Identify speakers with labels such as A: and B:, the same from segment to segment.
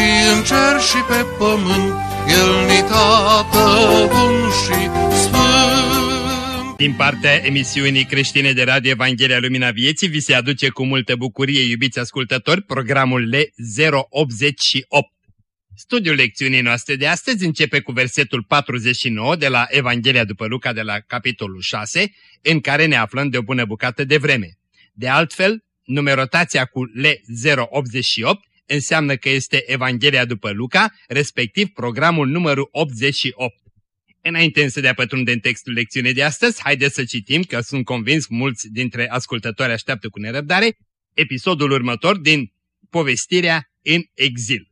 A: și în cer și pe pământ, El ni tată bun și sfânt.
B: Din partea emisiunii creștine de Radio Evanghelia Lumina Vieții vi se aduce cu multă bucurie, iubiți ascultători, programul L088. Studiul lecțiunii noastre de astăzi începe cu versetul 49 de la Evanghelia după Luca de la capitolul 6, în care ne aflăm de o bună bucată de vreme. De altfel, numerotația cu L088 înseamnă că este Evanghelia după Luca, respectiv programul numărul 88. Înainte însă de a pătrunde în textul lecțiunii de astăzi, haideți să citim, că sunt convins mulți dintre ascultători așteaptă cu nerăbdare, episodul următor din povestirea în exil.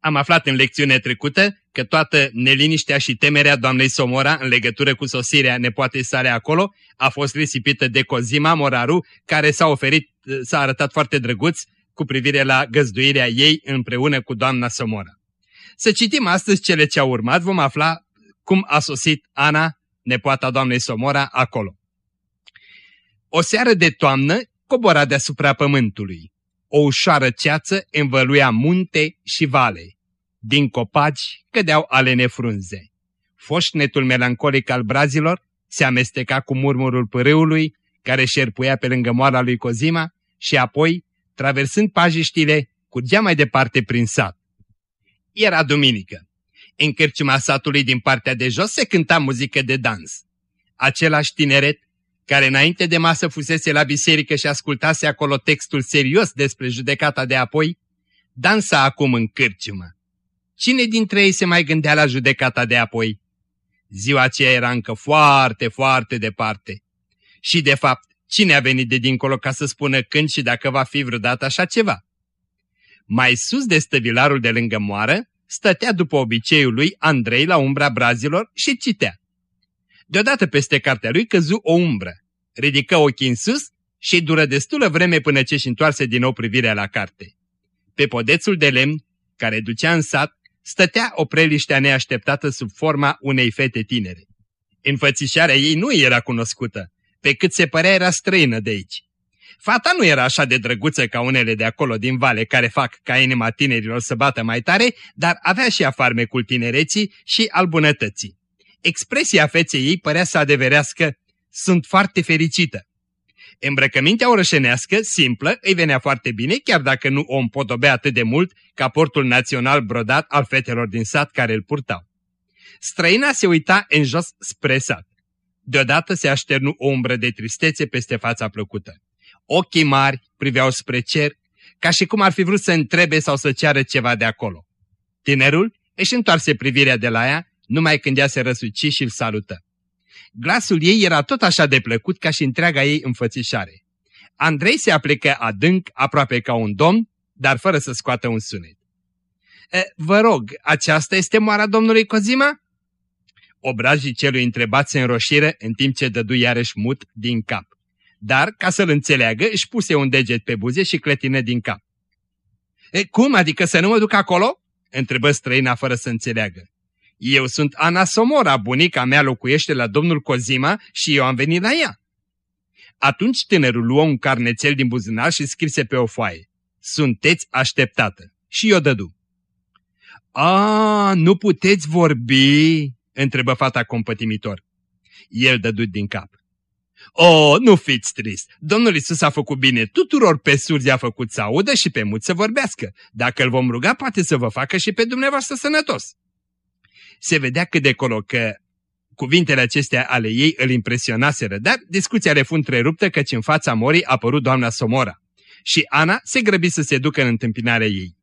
B: Am aflat în lecțiunea trecută că toată neliniștea și temerea doamnei Somora în legătură cu sosirea nepoatei sale acolo a fost risipită de Cozima Moraru, care s-a oferit, s-a arătat foarte drăguț cu privire la găzduirea ei împreună cu doamna Somora. Să citim astăzi cele ce au urmat, vom afla cum a sosit Ana, nepoata doamnei Somora, acolo. O seară de toamnă cobora deasupra pământului. O ușoară ceață învăluia munte și vale. Din copaci cădeau alene frunze. Foșnetul melancolic al brazilor se amesteca cu murmurul pârâului care șerpuia pe lângă moara lui Cozima și apoi, traversând pajiștile, curgea mai departe prin sat. Era duminică. În cârciuma satului din partea de jos se cânta muzică de dans. Același tineret, care înainte de masă fusese la biserică și ascultase acolo textul serios despre judecata de apoi, dansa acum în cârciumă. Cine dintre ei se mai gândea la judecata de apoi? Ziua aceea era încă foarte, foarte departe. Și de fapt, cine a venit de dincolo ca să spună când și dacă va fi vreodată așa ceva? Mai sus de stăvilarul de lângă moară, stătea după obiceiul lui Andrei la umbra brazilor și citea. Deodată peste cartea lui căzu o umbră. Ridică ochii în sus și dură destulă vreme până ce și întoarse din nou privirea la carte. Pe podețul de lemn, care ducea în sat, stătea o preliște neașteptată sub forma unei fete tinere. Înfățișarea ei nu era cunoscută, pe cât se părea era străină de aici. Fata nu era așa de drăguță ca unele de acolo din vale care fac ca inima tinerilor să bată mai tare, dar avea și afarmecul tinereții și al bunătății. Expresia feței ei părea să adeverească, sunt foarte fericită. Îmbrăcămintea orășenească, simplă, îi venea foarte bine, chiar dacă nu o împodobea atât de mult ca portul național brodat al fetelor din sat care îl purtau. Străina se uita în jos spre sat. Deodată se așternu o umbră de tristețe peste fața plăcută. Ochii mari priveau spre cer, ca și cum ar fi vrut să întrebe sau să ceară ceva de acolo. Tinerul își întoarse privirea de la ea, numai când ea se răsuci și îl salută. Glasul ei era tot așa de plăcut ca și întreaga ei înfățișare. Andrei se aplecă adânc, aproape ca un domn, dar fără să scoată un sunet. E, vă rog, aceasta este moara domnului Cozima? Obrajii celui întrebat se înroșiră în timp ce dădu iarăși mut din cap. Dar, ca să-l înțeleagă, își puse un deget pe buze și clătină din cap. E, cum, adică să nu mă duc acolo? întrebă străina fără să înțeleagă. Eu sunt Ana Somora, bunica mea locuiește la domnul Cozima și eu am venit la ea. Atunci tânărul luă un carnețel din buzunar și scrise pe o foaie. Sunteți așteptată. Și eu dădu. A, nu puteți vorbi? Întrebă fata compătimitor. El dădu din cap. O, nu fiți trist. Domnul Isus a făcut bine tuturor pe surzi a făcut să audă și pe mut să vorbească. Dacă îl vom ruga, poate să vă facă și pe dumneavoastră sănătos se vedea cât de colo că cuvintele acestea ale ei îl impresionaseră, dar discuția le fu întreruptă căci în fața morii a apărut doamna Somora. Și Ana se grăbi să se ducă în întâmpinarea ei.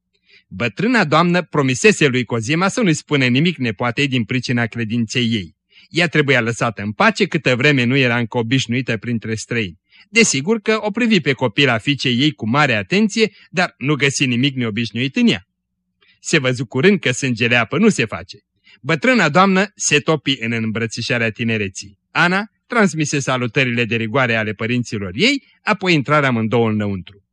B: Bătrâna doamnă promisese lui Cozima să nu-i spune nimic nepoatei din pricina credinței ei. Ea trebuia lăsată în pace câtă vreme nu era încă obișnuită printre străini. Desigur că o privi pe copila fiicei ei cu mare atenție, dar nu găsi nimic neobișnuit în ea. Se văzu curând că sângele apă nu se face. Bătrâna doamnă se topi în îmbrățișarea tinereții. Ana transmise salutările de rigoare ale părinților ei, apoi intrarea amândouă înăuntru.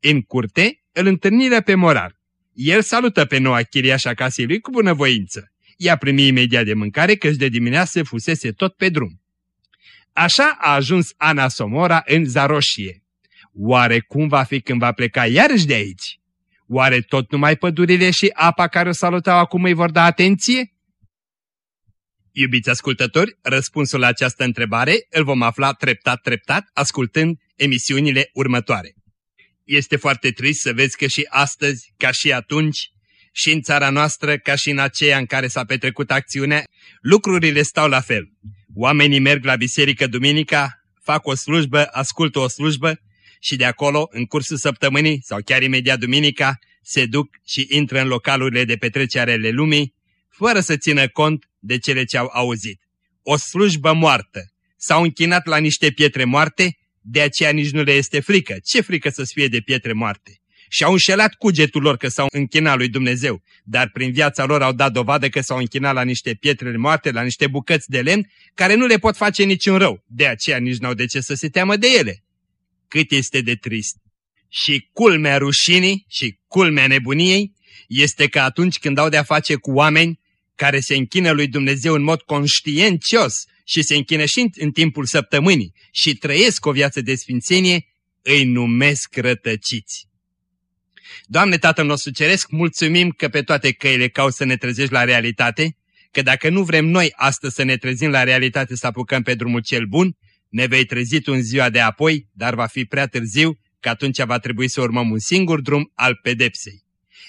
B: În curte îl întâlnirea pe morar. El salută pe noua chiriașa casei lui cu bunăvoință. Ea primi imediat de mâncare căci de dimineață fusese tot pe drum. Așa a ajuns Ana Somora în Zaroșie. Oare cum va fi când va pleca iarăși de aici? Oare tot numai pădurile și apa care o salutau acum îi vor da atenție? Iubiți ascultători, răspunsul la această întrebare îl vom afla treptat-treptat ascultând emisiunile următoare. Este foarte trist să vezi că și astăzi, ca și atunci, și în țara noastră, ca și în aceea în care s-a petrecut acțiunea, lucrurile stau la fel. Oamenii merg la biserică duminica, fac o slujbă, ascultă o slujbă și de acolo, în cursul săptămânii sau chiar imediat duminica, se duc și intră în localurile de petrecere ale lumii, fără să țină cont de cele ce au auzit. O slujbă moartă. S-au închinat la niște pietre moarte, de aceea nici nu le este frică. Ce frică să fie de pietre moarte? Și au înșelat cugetul lor că s-au închinat lui Dumnezeu, dar prin viața lor au dat dovadă că s-au închinat la niște pietre moarte, la niște bucăți de lemn, care nu le pot face niciun rău. De aceea nici n-au de ce să se teamă de ele. Cât este de trist! Și culmea rușinii și culmea nebuniei este că atunci când au de-a face cu oameni care se închină lui Dumnezeu în mod conștiențios și se închină și în timpul săptămânii și trăiesc o viață de sfințenie, îi numesc rătăciți. Doamne Tatăl nostru Ceresc, mulțumim că pe toate căile cauți să ne trezești la realitate, că dacă nu vrem noi astăzi să ne trezim la realitate să apucăm pe drumul cel bun, ne vei trezi tu în ziua de apoi, dar va fi prea târziu, că atunci va trebui să urmăm un singur drum al pedepsei.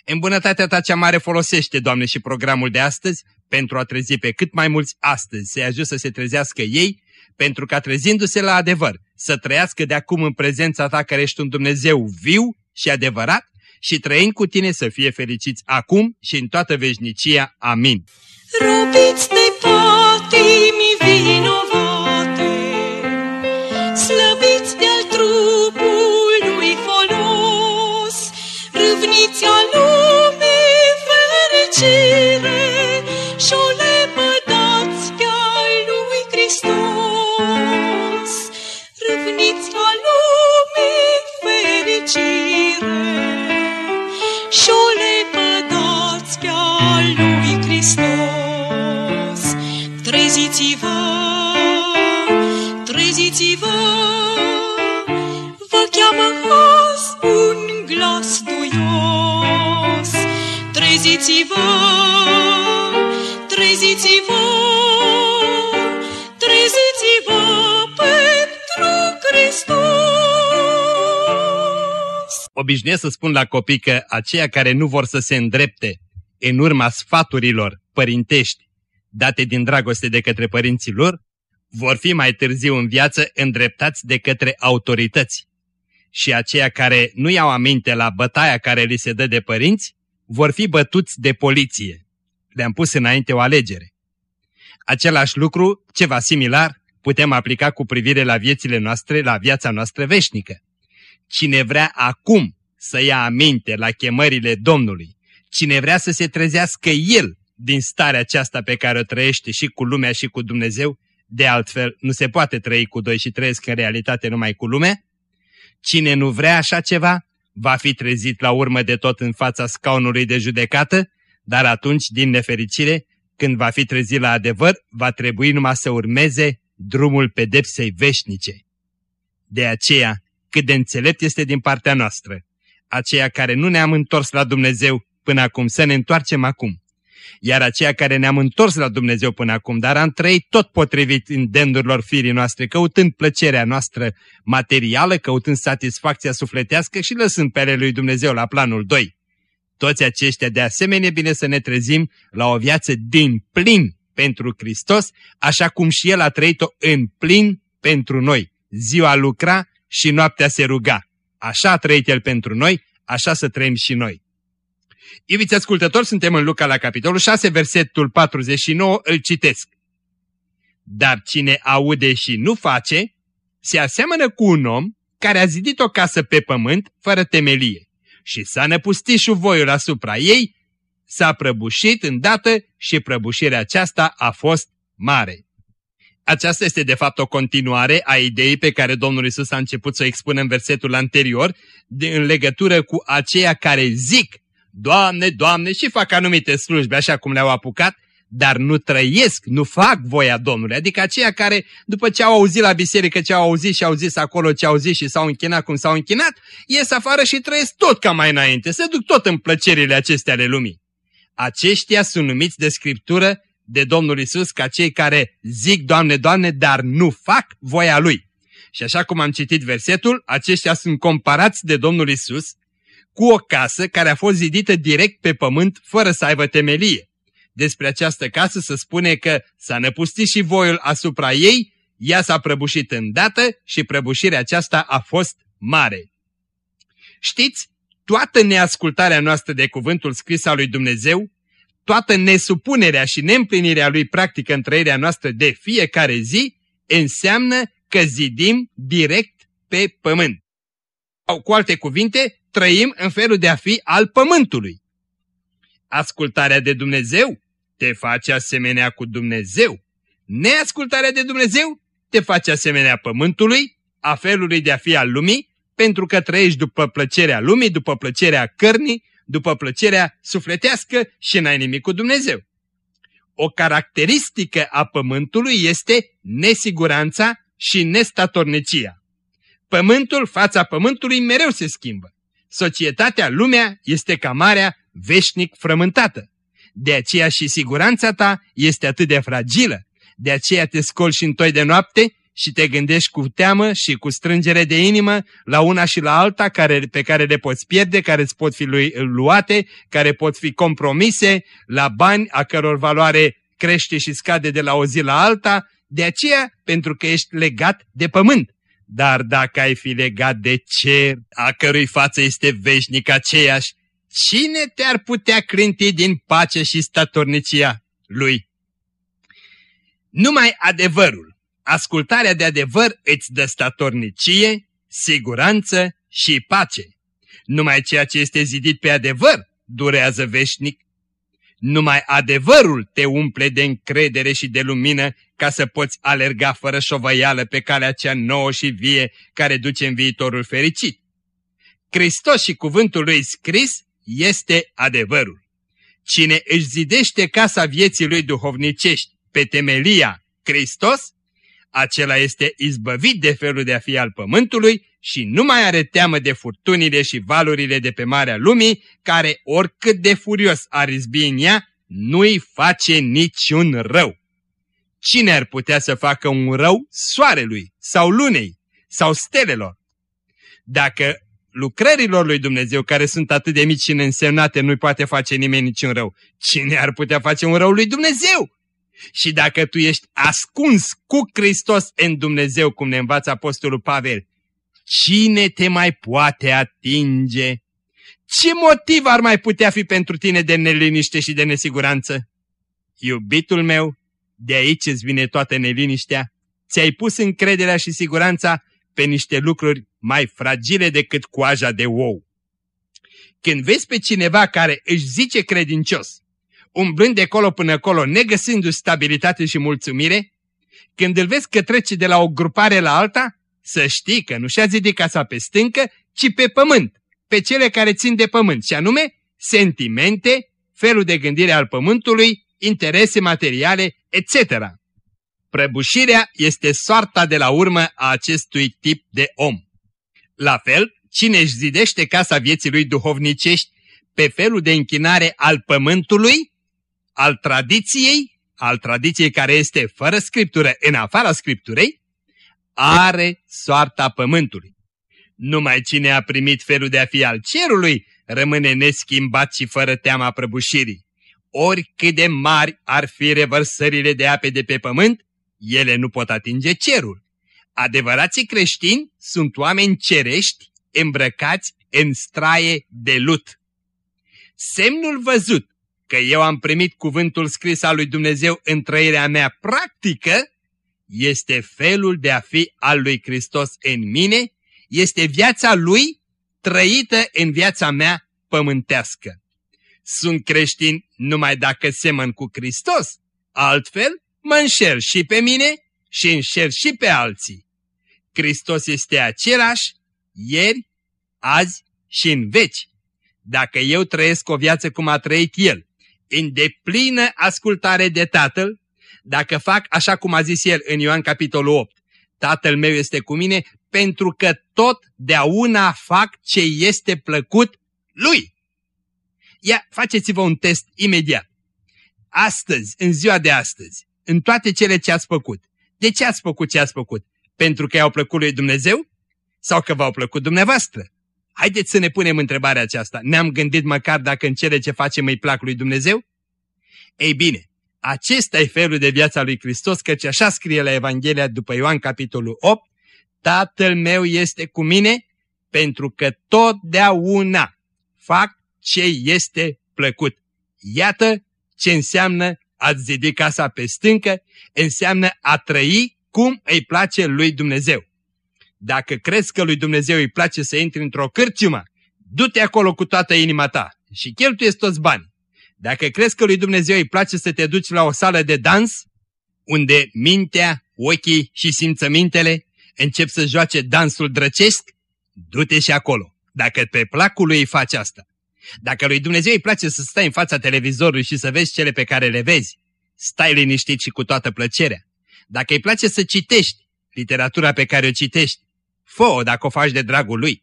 B: În bunătatea ta cea mare folosește, Doamne, și programul de astăzi pentru a trezi pe cât mai mulți astăzi, să-i ajut să se trezească ei, pentru ca trezindu-se la adevăr, să trăiască de acum în prezența ta care ești un Dumnezeu viu și adevărat și trăind cu tine să fie fericiți acum și în toată veșnicia. Amin. Robiți de patimi vinovate, slăbiți de-al trupului folos, râvniți al lumii fericire și o lepădați pe-al lui Hristos. Râvniți al lumii fericire și o lepădați pe-al lui Hristos. Treziți-vă, treziți-vă, vă cheamă azi un glas duios. Treziți-vă, treziți-vă, obișnuiesc să spun la copii că aceia care nu vor să se îndrepte în urma sfaturilor părintești date din dragoste de către părinții lor, vor fi mai târziu în viață îndreptați de către autorități. Și aceia care nu iau aminte la bătaia care li se dă de părinți, vor fi bătuți de poliție. Le-am pus înainte o alegere. Același lucru, ceva similar, putem aplica cu privire la viețile noastre, la viața noastră veșnică. Cine vrea acum să ia aminte la chemările Domnului, cine vrea să se trezească el din starea aceasta pe care o trăiește și cu lumea și cu Dumnezeu, de altfel nu se poate trăi cu doi și trăiesc în realitate numai cu lumea, cine nu vrea așa ceva, va fi trezit la urmă de tot în fața scaunului de judecată, dar atunci, din nefericire, când va fi trezit la adevăr, va trebui numai să urmeze drumul pedepsei veșnice. De aceea, cât de înțelept este din partea noastră. Aceia care nu ne-am întors la Dumnezeu până acum, să ne întoarcem acum. Iar aceia care ne-am întors la Dumnezeu până acum, dar am trăit tot potrivit îndendurilor firii noastre, căutând plăcerea noastră materială, căutând satisfacția sufletească și lăsând pe ale lui Dumnezeu la planul 2. Toți aceștia de asemenea bine să ne trezim la o viață din plin pentru Hristos, așa cum și El a trăit-o în plin pentru noi. Ziua lucra și noaptea se ruga. Așa a trăit El pentru noi, așa să trăim și noi. Iubiți ascultători, suntem în Luca la capitolul 6, versetul 49, îl citesc. Dar cine aude și nu face, se aseamănă cu un om care a zidit o casă pe pământ fără temelie și s-a năpustit șuvoiul asupra ei, s-a prăbușit îndată și prăbușirea aceasta a fost mare. Aceasta este de fapt o continuare a ideii pe care Domnul Isus a început să o expună în versetul anterior, de, în legătură cu aceia care zic, Doamne, Doamne, și fac anumite slujbe așa cum le-au apucat, dar nu trăiesc, nu fac voia Domnului. Adică aceia care, după ce au auzit la biserică ce au auzit și au zis acolo ce au zis și s-au închinat cum s-au închinat, ies afară și trăiesc tot ca mai înainte, se duc tot în plăcerile acestea ale lumii. Aceștia sunt numiți de Scriptură de Domnul Isus ca cei care zic, Doamne, Doamne, dar nu fac voia Lui. Și așa cum am citit versetul, aceștia sunt comparați de Domnul Isus cu o casă care a fost zidită direct pe pământ fără să aibă temelie. Despre această casă se spune că s-a năpustit și voiul asupra ei, ea s-a prăbușit îndată și prăbușirea aceasta a fost mare. Știți, toată neascultarea noastră de cuvântul scris al lui Dumnezeu toată nesupunerea și neîmplinirea lui practică în trăirea noastră de fiecare zi înseamnă că zidim direct pe pământ. Sau, cu alte cuvinte, trăim în felul de a fi al pământului. Ascultarea de Dumnezeu te face asemenea cu Dumnezeu. Neascultarea de Dumnezeu te face asemenea pământului, a felului de a fi al lumii, pentru că trăiești după plăcerea lumii, după plăcerea cărnii, după plăcerea sufletească și n-ai nimic cu Dumnezeu. O caracteristică a pământului este nesiguranța și nestatornicia. Pământul, fața pământului mereu se schimbă. Societatea, lumea, este ca marea veșnic frământată. De aceea și siguranța ta este atât de fragilă. De aceea te scolși și întoi de noapte și te gândești cu teamă și cu strângere de inimă la una și la alta care, pe care le poți pierde, care îți pot fi lui, luate, care pot fi compromise, la bani a căror valoare crește și scade de la o zi la alta, de aceea pentru că ești legat de pământ. Dar dacă ai fi legat de cer, a cărui față este veșnic aceeași, cine te-ar putea clinti din pace și statornicia lui? Numai adevărul ascultarea de adevăr îți dă statornicie, siguranță și pace. Numai ceea ce este zidit pe adevăr durează veșnic. Numai adevărul te umple de încredere și de lumină ca să poți alerga fără șovăială pe calea cea nouă și vie care duce în viitorul fericit. Hristos și cuvântul lui scris este adevărul. Cine își zidește casa vieții lui duhovnicești pe temelia Hristos, acela este izbăvit de felul de a fi al pământului și nu mai are teamă de furtunile și valurile de pe marea lumii, care, oricât de furios ar izbi în ea, nu-i face niciun rău. Cine ar putea să facă un rău soarelui sau lunei sau stelelor? Dacă lucrărilor lui Dumnezeu, care sunt atât de mici și neînsemnate, nu-i poate face nimeni niciun rău, cine ar putea face un rău lui Dumnezeu? Și dacă tu ești ascuns cu Hristos în Dumnezeu, cum ne învață Apostolul Pavel, cine te mai poate atinge? Ce motiv ar mai putea fi pentru tine de neliniște și de nesiguranță? Iubitul meu, de aici îți vine toată neliniștea. Ți-ai pus încrederea și siguranța pe niște lucruri mai fragile decât coaja de ou. Când vezi pe cineva care își zice credincios, umblând de colo până acolo, negăsindu-și stabilitate și mulțumire, când îl vezi că trece de la o grupare la alta, să știi că nu și-a zidit casa pe stâncă, ci pe pământ, pe cele care țin de pământ, și anume sentimente, felul de gândire al pământului, interese materiale, etc. Prăbușirea este soarta de la urmă a acestui tip de om. La fel, cine își zidește casa vieții lui duhovnicești pe felul de închinare al pământului, al tradiției, al tradiției care este fără scriptură în afara scripturei, are soarta pământului. Numai cine a primit felul de a fi al cerului rămâne neschimbat și fără teama prăbușirii. Oricât de mari ar fi revărsările de ape de pe pământ, ele nu pot atinge cerul. Adevărații creștini sunt oameni cerești îmbrăcați în straie de lut. Semnul văzut că eu am primit cuvântul scris al lui Dumnezeu în trăirea mea practică, este felul de a fi al lui Hristos în mine, este viața lui trăită în viața mea pământească. sunt creștin numai dacă semăn cu Hristos, altfel mă înșel și pe mine și înșel și pe alții. Hristos este același ieri, azi și în veci. Dacă eu trăiesc o viață cum a trăit El, în deplină ascultare de Tatăl, dacă fac așa cum a zis El în Ioan capitolul 8, Tatăl meu este cu mine pentru că totdeauna fac ce este plăcut Lui. Ia, faceți-vă un test imediat. Astăzi, în ziua de astăzi, în toate cele ce ați făcut, de ce ați făcut ce ați făcut? Pentru că i-au plăcut lui Dumnezeu? Sau că v-au plăcut dumneavoastră? Haideți să ne punem întrebarea aceasta. Ne-am gândit măcar dacă în cele ce facem îi plac lui Dumnezeu? Ei bine, acesta e felul de viața lui Hristos, căci așa scrie la Evanghelia după Ioan capitolul 8, Tatăl meu este cu mine pentru că totdeauna fac ce este plăcut. Iată ce înseamnă a zidi casa pe stâncă, înseamnă a trăi cum îi place lui Dumnezeu. Dacă crezi că lui Dumnezeu îi place să intri într-o cârciumă, du-te acolo cu toată inima ta și cheltuiesc toți bani. Dacă crezi că lui Dumnezeu îi place să te duci la o sală de dans, unde mintea, ochii și simțămintele încep să joace dansul drăcesc, du-te și acolo, dacă pe placul lui îi faci asta. Dacă lui Dumnezeu îi place să stai în fața televizorului și să vezi cele pe care le vezi, stai liniștit și cu toată plăcerea. Dacă îi place să citești literatura pe care o citești, fă-o dacă o faci de dragul lui.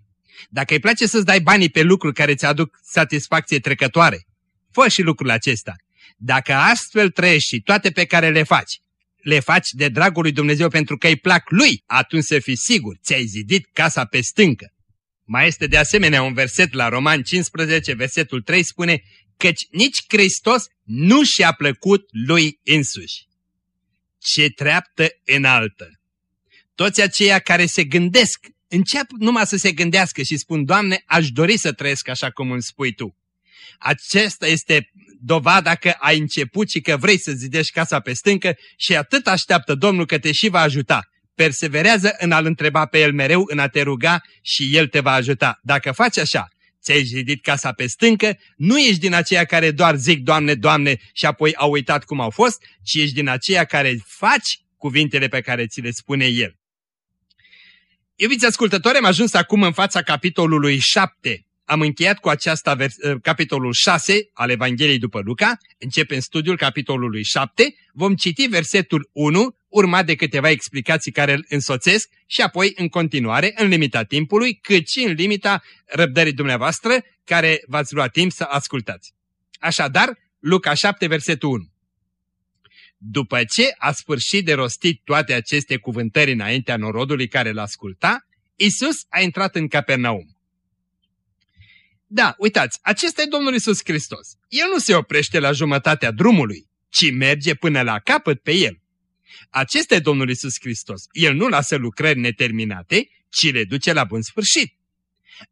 B: Dacă îi place să-ți dai banii pe lucruri care ți aduc satisfacție trecătoare, fă și lucrul acesta. Dacă astfel trăiești și toate pe care le faci, le faci de dragul lui Dumnezeu pentru că îi plac lui, atunci să fii sigur, ți-ai zidit casa pe stâncă. Mai este de asemenea un verset la Roman 15, versetul 3 spune, căci nici Hristos nu și-a plăcut lui însuși. Ce treaptă înaltă! Toți aceia care se gândesc, încep numai să se gândească și spun, Doamne, aș dori să trăiesc așa cum îmi spui Tu. Acesta este dovada că ai început și că vrei să zidești casa pe stâncă și atât așteaptă Domnul că te și va ajuta. Perseverează în a-L întreba pe El mereu, în a te ruga și El te va ajuta. Dacă faci așa, ți-ai zidit casa pe stâncă, nu ești din aceia care doar zic Doamne, Doamne și apoi au uitat cum au fost, ci ești din aceia care faci cuvintele pe care ți le spune El. Iubiți ascultători, am ajuns acum în fața capitolului 7 am încheiat cu aceasta ă, capitolul 6 al Evangheliei după Luca, începem studiul capitolului 7, vom citi versetul 1, urmat de câteva explicații care îl însoțesc și apoi în continuare, în limita timpului, cât și în limita răbdării dumneavoastră, care v-ați luat timp să ascultați. Așadar, Luca 7, versetul 1. După ce a sfârșit de rostit toate aceste cuvântări înaintea norodului care l-asculta, Isus a intrat în Capernaum. Da, uitați, acesta e Domnul Isus Hristos. El nu se oprește la jumătatea drumului, ci merge până la capăt pe el. Acesta e Domnul Isus Hristos. El nu lasă lucrări neterminate, ci le duce la bun sfârșit.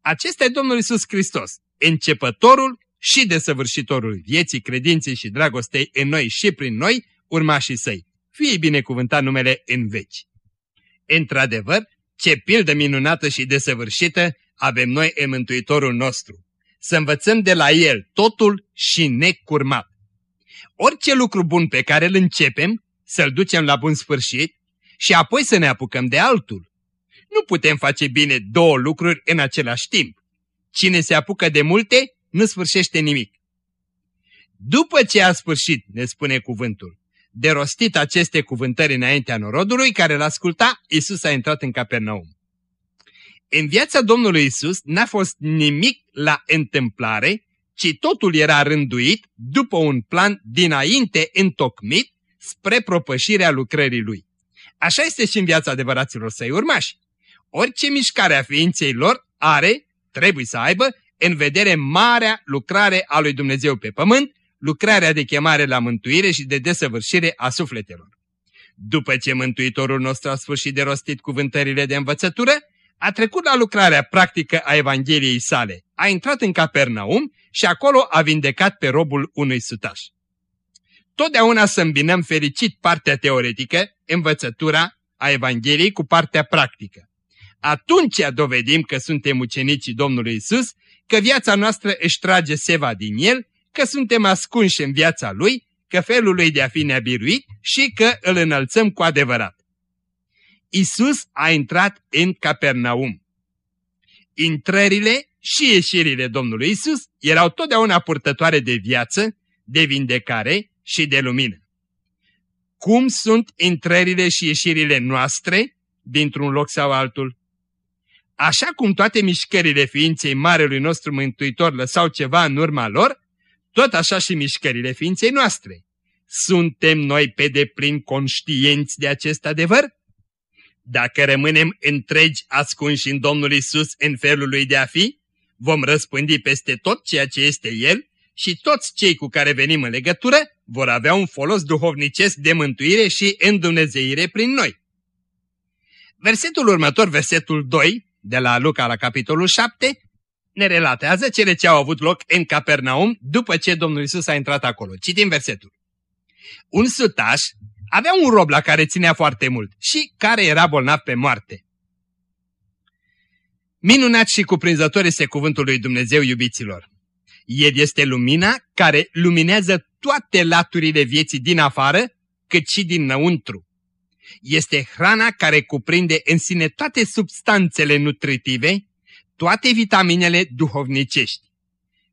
B: Acesta e Domnul Isus Hristos, începătorul și desăvârșitorul vieții, credinței și dragostei în noi și prin noi, urmașii săi. Fie binecuvântat numele în veci. Într-adevăr, ce pildă minunată și desăvârșită avem noi în Mântuitorul nostru să învățăm de la El totul și necurmat. Orice lucru bun pe care îl începem, să-l ducem la bun sfârșit și apoi să ne apucăm de altul. Nu putem face bine două lucruri în același timp. Cine se apucă de multe, nu sfârșește nimic. După ce a sfârșit, ne spune cuvântul, de rostit aceste cuvântări înaintea norodului care l-asculta, Isus a intrat în Capernaum. În viața Domnului Isus n-a fost nimic la întâmplare, ci totul era rânduit după un plan dinainte întocmit spre propășirea lucrării Lui. Așa este și în viața adevăraților săi urmași. Orice mișcare a ființei lor are, trebuie să aibă, în vedere marea lucrare a lui Dumnezeu pe pământ, lucrarea de chemare la mântuire și de desăvârșire a sufletelor. După ce Mântuitorul nostru a sfârșit de rostit cuvântările de învățătură, a trecut la lucrarea practică a Evangheliei sale, a intrat în Capernaum și acolo a vindecat pe robul unui sutaș. Totdeauna să îmbinăm fericit partea teoretică, învățătura a Evangheliei cu partea practică. Atunci dovedim că suntem ucenicii Domnului Isus, că viața noastră își trage seva din El, că suntem ascunși în viața Lui, că felul Lui de a fi ne-a biruit și că îl înălțăm cu adevărat. Isus a intrat în Capernaum. Intrările și ieșirile Domnului Isus erau totdeauna purtătoare de viață, de vindecare și de lumină. Cum sunt intrările și ieșirile noastre dintr-un loc sau altul? Așa cum toate mișcările ființei Marelui nostru Mântuitor lăsau ceva în urma lor, tot așa și mișcările ființei noastre. Suntem noi pe deplin conștienți de acest adevăr? Dacă rămânem întregi ascunși în Domnul Isus în felul lui de a fi, vom răspândi peste tot ceea ce este El și toți cei cu care venim în legătură vor avea un folos duhovnicesc de mântuire și îndumnezeire prin noi. Versetul următor, versetul 2, de la Luca la capitolul 7, ne relatează cele ce au avut loc în Capernaum după ce Domnul Isus a intrat acolo. Citim versetul. Un sutaș avea un rob la care ținea foarte mult și care era bolnav pe moarte. Minunat și cuprinzător este cuvântul lui Dumnezeu, iubiților. El este lumina care luminează toate laturile vieții din afară, cât și dinăuntru. Este hrana care cuprinde în sine toate substanțele nutritive, toate vitaminele duhovnicești.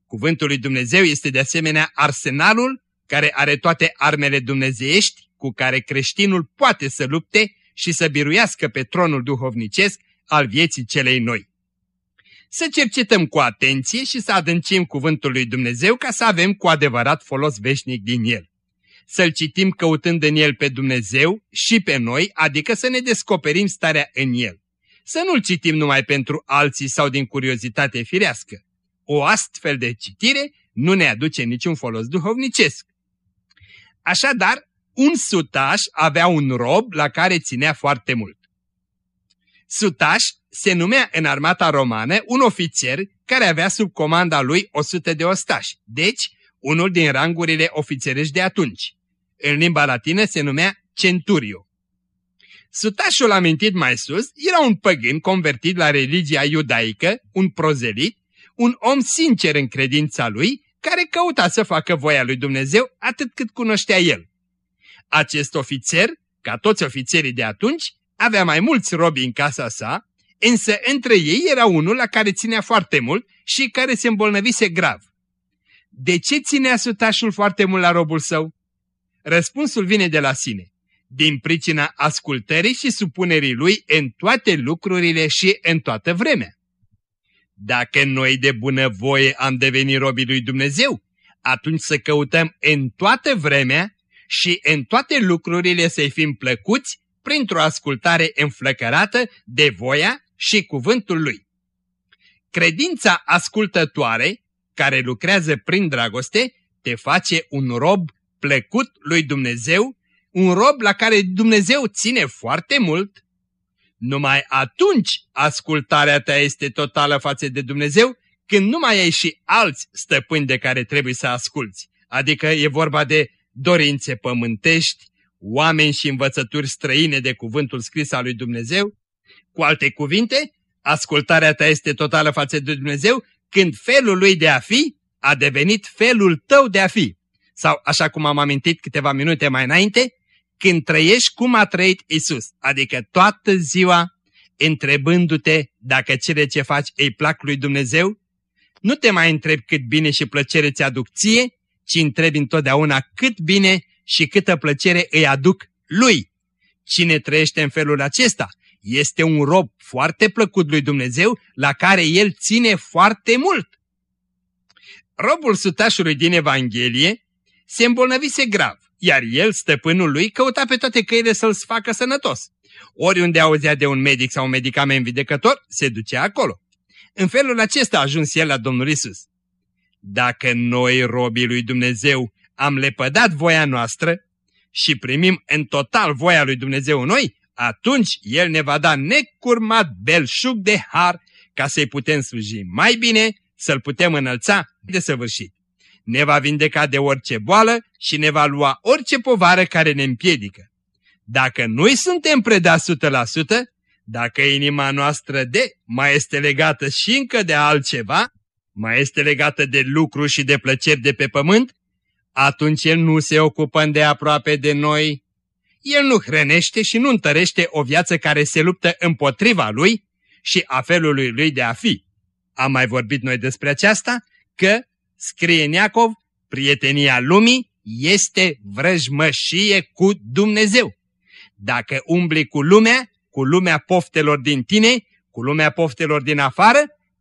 B: Cuvântul lui Dumnezeu este de asemenea arsenalul care are toate armele dumnezeiești cu care creștinul poate să lupte și să biruiască pe tronul duhovnicesc al vieții celei noi. Să cercetăm cu atenție și să adâncim cuvântul lui Dumnezeu ca să avem cu adevărat folos veșnic din el. Să-l citim căutând în el pe Dumnezeu și pe noi, adică să ne descoperim starea în el. Să nu-l citim numai pentru alții sau din curiozitate firească. O astfel de citire nu ne aduce niciun folos duhovnicesc. Așadar, un sutaș avea un rob la care ținea foarte mult. Sutaș se numea în armata romană un ofițer care avea sub comanda lui 100 de ostași, deci unul din rangurile ofițerești de atunci. În limba latină se numea centurio. Sutașul amintit mai sus era un păgân convertit la religia iudaică, un prozelit, un om sincer în credința lui, care căuta să facă voia lui Dumnezeu atât cât cunoștea el. Acest ofițer, ca toți ofițerii de atunci, avea mai mulți robi în casa sa, însă între ei era unul la care ținea foarte mult și care se îmbolnăvise grav. De ce ținea sutașul foarte mult la robul său? Răspunsul vine de la sine, din pricina ascultării și supunerii lui în toate lucrurile și în toată vremea. Dacă noi de bunăvoie am devenit robii lui Dumnezeu, atunci să căutăm în toată vremea și în toate lucrurile să-i fim plăcuți printr-o ascultare înflăcărată de voia și cuvântul lui. Credința ascultătoare, care lucrează prin dragoste, te face un rob plăcut lui Dumnezeu, un rob la care Dumnezeu ține foarte mult. Numai atunci ascultarea ta este totală față de Dumnezeu, când nu mai ai și alți stăpâni de care trebuie să asculți. Adică e vorba de dorințe pământești, oameni și învățături străine de cuvântul scris al lui Dumnezeu. Cu alte cuvinte, ascultarea ta este totală față de Dumnezeu când felul lui de a fi a devenit felul tău de a fi. Sau, așa cum am amintit câteva minute mai înainte, când trăiești cum a trăit Isus, adică toată ziua întrebându-te dacă cele ce faci îi plac lui Dumnezeu, nu te mai întrebi cât bine și plăcere ți aduc ție, ci întrebi întotdeauna cât bine și câtă plăcere îi aduc lui. Cine trăiește în felul acesta este un rob foarte plăcut lui Dumnezeu, la care el ține foarte mult. Robul sutașului din Evanghelie se îmbolnăvise grav, iar el, stăpânul lui, căuta pe toate căile să-l facă sănătos. Oriunde auzea de un medic sau un medicament vindecător, se ducea acolo. În felul acesta a ajuns el la Domnul Isus. Dacă noi, robii lui Dumnezeu, am lepădat voia noastră și primim în total voia lui Dumnezeu în noi, atunci El ne va da necurmat belșug de har ca să-i putem sluji mai bine, să-L putem înălța de săvârșit. Ne va vindeca de orice boală și ne va lua orice povară care ne împiedică. Dacă noi suntem predați 100%, dacă inima noastră de mai este legată și încă de altceva, mai este legată de lucru și de plăceri de pe pământ, atunci El nu se ocupă de aproape de noi. El nu hrănește și nu întărește o viață care se luptă împotriva Lui și a felului Lui de a fi. Am mai vorbit noi despre aceasta, că, scrie Neacov, prietenia lumii este vrăjmășie cu Dumnezeu. Dacă umbli cu lumea, cu lumea poftelor din tine, cu lumea poftelor din afară,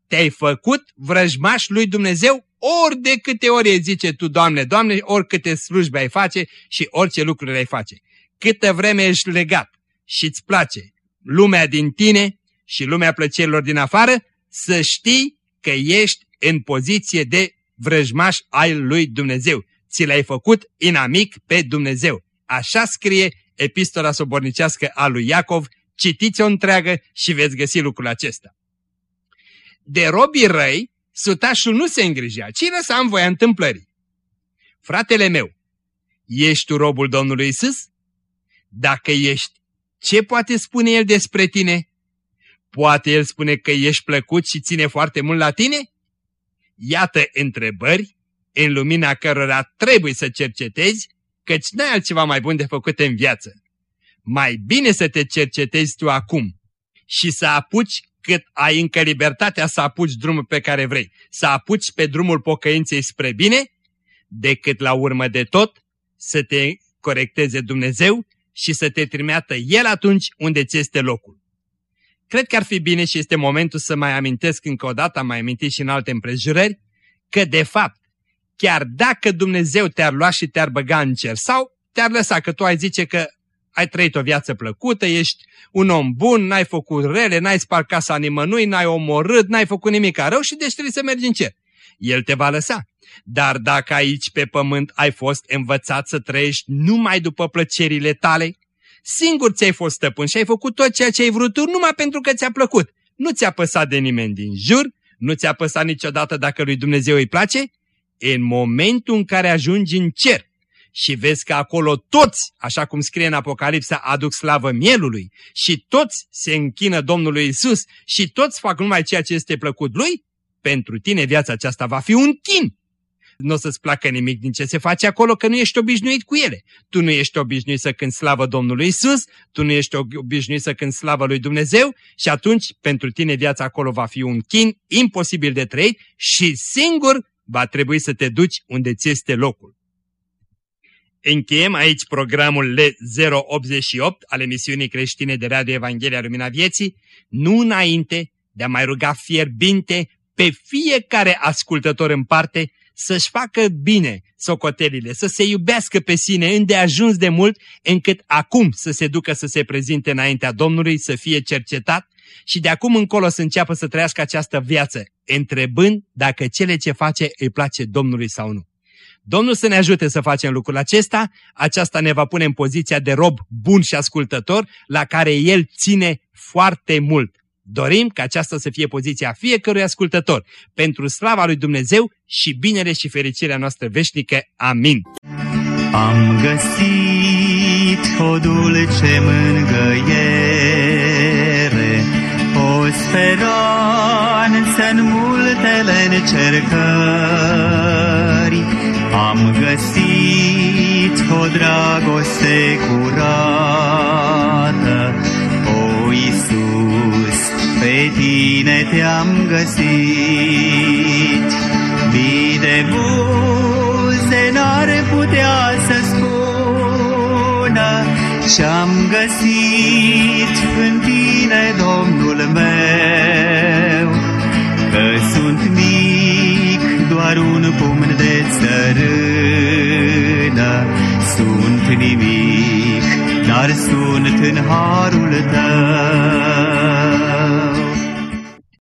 B: te-ai făcut vrăjmaș lui Dumnezeu ori de câte ori îi zice tu, Doamne, Doamne, ori câte slujbe ai face și orice lucruri ai face. Câtă vreme ești legat și îți place lumea din tine și lumea plăcerilor din afară, să știi că ești în poziție de vrăjmaș al lui Dumnezeu. Ți l-ai făcut inamic pe Dumnezeu. Așa scrie epistola sobornicească a lui Iacov, citiți-o întreagă și veți găsi lucrul acesta. De robii răi, sutașul nu se îngrijea, ci lăsa în voia întâmplării. Fratele meu, ești tu robul Domnului Isus? Dacă ești, ce poate spune El despre tine? Poate El spune că ești plăcut și ține foarte mult la tine? Iată întrebări în lumina cărora trebuie să cercetezi, căci n-ai altceva mai bun de făcut în viață. Mai bine să te cercetezi tu acum și să apuci cât ai încă libertatea să apuci drumul pe care vrei, să apuci pe drumul pocăinței spre bine, decât la urmă de tot să te corecteze Dumnezeu și să te trimeată El atunci unde ți este locul. Cred că ar fi bine și este momentul să mai amintesc încă o dată, am mai amintit și în alte împrejurări, că de fapt, chiar dacă Dumnezeu te-ar lua și te-ar băga în cer sau te-ar lăsa că tu ai zice că ai trăit o viață plăcută, ești un om bun, n-ai făcut rele, n-ai spart casa nimănui, n-ai omorât, n-ai făcut nimic rău și deci trebuie să mergi în cer. El te va lăsa. Dar dacă aici pe pământ ai fost învățat să trăiești numai după plăcerile tale, singur ți-ai fost stăpân și ai făcut tot ceea ce ai vrut tu numai pentru că ți-a plăcut. Nu ți-a păsat de nimeni din jur, nu ți-a păsat niciodată dacă lui Dumnezeu îi place, în momentul în care ajungi în cer și vezi că acolo toți, așa cum scrie în Apocalipsa, aduc slavă mielului și toți se închină Domnului Isus și toți fac numai ceea ce este plăcut lui, pentru tine viața aceasta va fi un chin. Nu o să-ți placă nimic din ce se face acolo, că nu ești obișnuit cu ele. Tu nu ești obișnuit să când slavă Domnului Isus, tu nu ești obișnuit să când slavă lui Dumnezeu și atunci pentru tine viața acolo va fi un chin imposibil de trăit și singur va trebui să te duci unde ți este locul. Încheiem aici programul L088 al emisiunii creștine de Radio Evanghelia Lumina Vieții, nu înainte de a mai ruga fierbinte pe fiecare ascultător în parte să-și facă bine socotelile, să se iubească pe sine îndeajuns de mult, încât acum să se ducă să se prezinte înaintea Domnului, să fie cercetat și de acum încolo să înceapă să trăiască această viață, întrebând dacă cele ce face îi place Domnului sau nu. Domnul să ne ajute să facem lucrul acesta, aceasta ne va pune în poziția de rob bun și ascultător, la care El ține foarte mult. Dorim ca aceasta să fie poziția fiecărui ascultător, pentru slava lui Dumnezeu și binele și fericirea noastră veșnică. Amin.
C: Am găsit o dulce mângăiere, o speranță în multele încercări. Am găsit o dragoste curată, pe tine te-am găsit. Mii de buze n-ar putea să spună ce-am găsit în tine, Domnul meu, că sunt mic, doar un pumn de țărână, sunt nimic, dar sunt în harul tău.